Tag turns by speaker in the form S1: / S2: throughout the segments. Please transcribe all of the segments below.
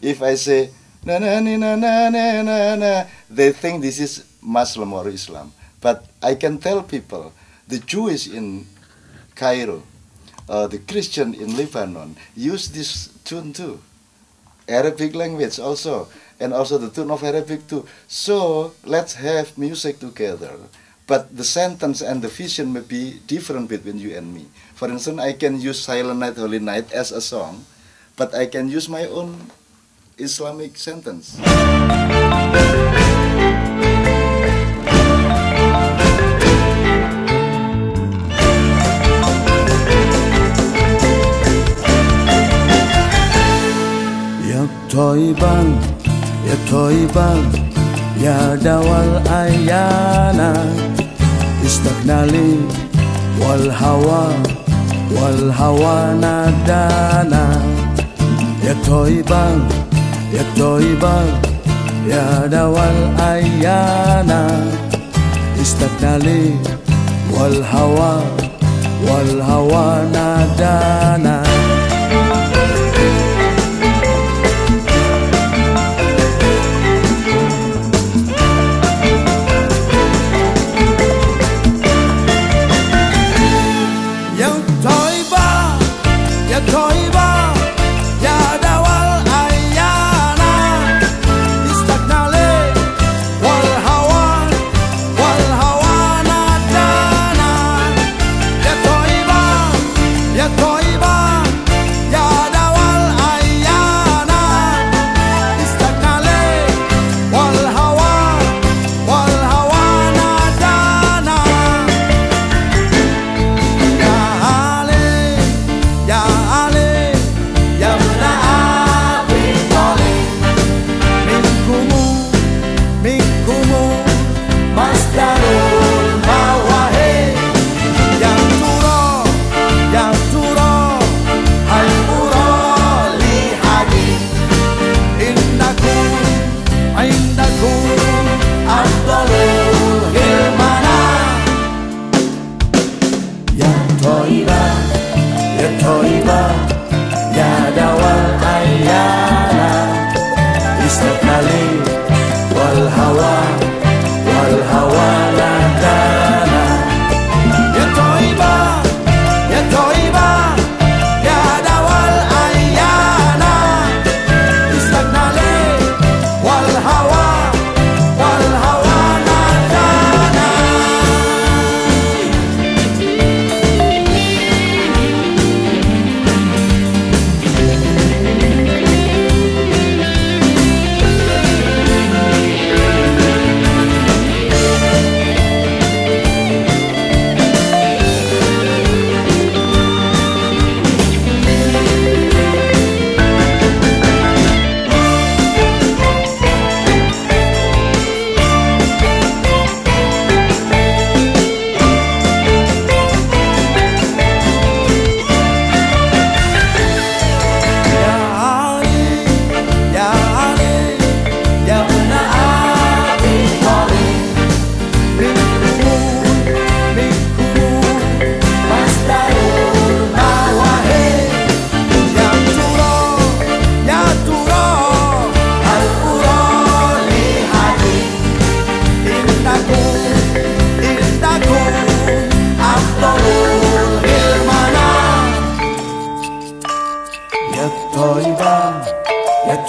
S1: if I say na na na na na na na, they think this is Muslim or Islam. But I can tell people, the Jewish in Cairo, uh, the Christian in Lebanon use this tune too. Arabic language also, and also the tune of Arabic too. So let's have music together. But the sentence and the vision may be different between you and me. For instance, I can use Silent Night, Holy Night as a song, but I can use my own Islamic sentence.
S2: طيبا يا طيبا يا دوا الأيانا استقنا لي والهوى والهوى نادانا يا طيبا يا الطيبة يا نوال ايانا اشتقنا لي والهوى والهوى نادانا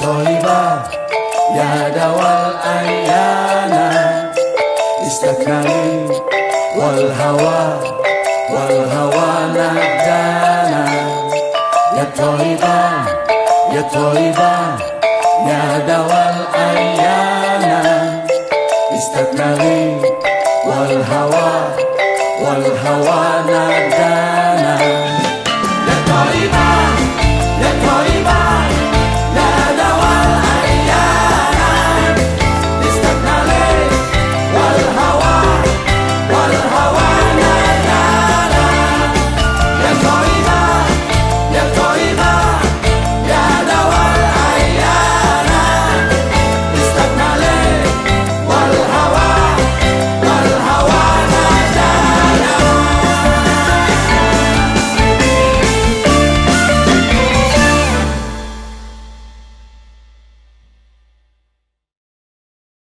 S2: oliva ya dawal ayana istakani wal hawa wal hawa nadana ya toiba ya toiba